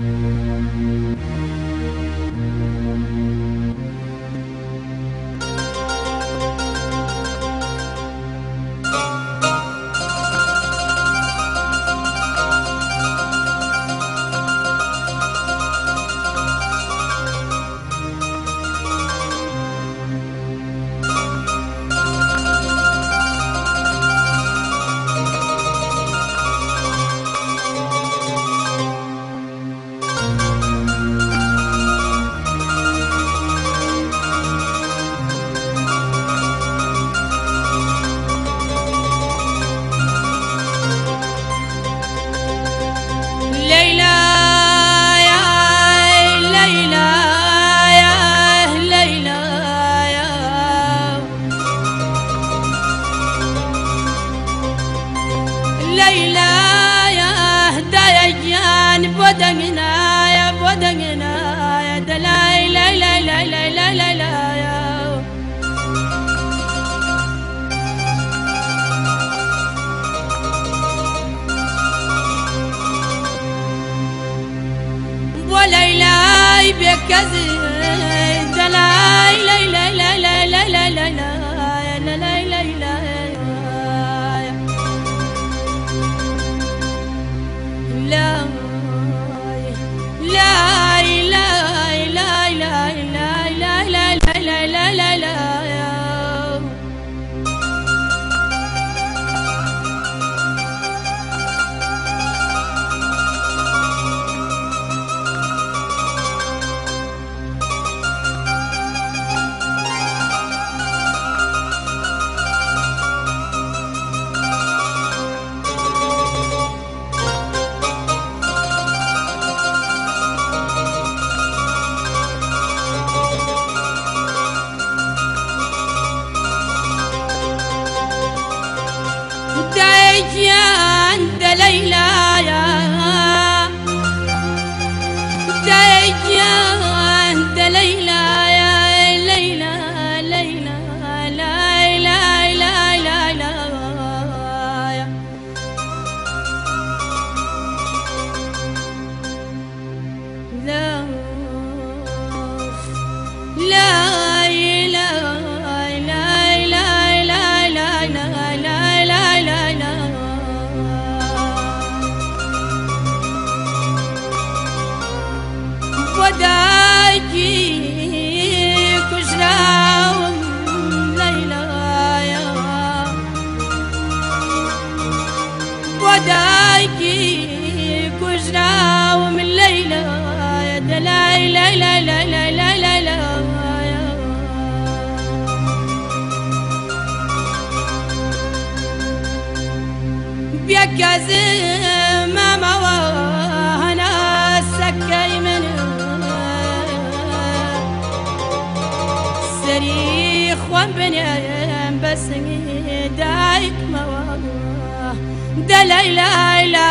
Mm-hmm. ليلى يا دليان بدقنا يا بدقنا يا دلاي ليلى ليلى ليلى ليلى وليلاي بكزي دلاي لا ديان دليلا يا ديان دليلا يا ليلى ليلى ليلى ليلى ليلى لا لا وداجيك وشراون ليلى وداجيك وشراون ليلى يا ليلى ليلى ليلى ليلى بيك يا زين دري خوان بنيان بس دايك مواضوع دليل ليلى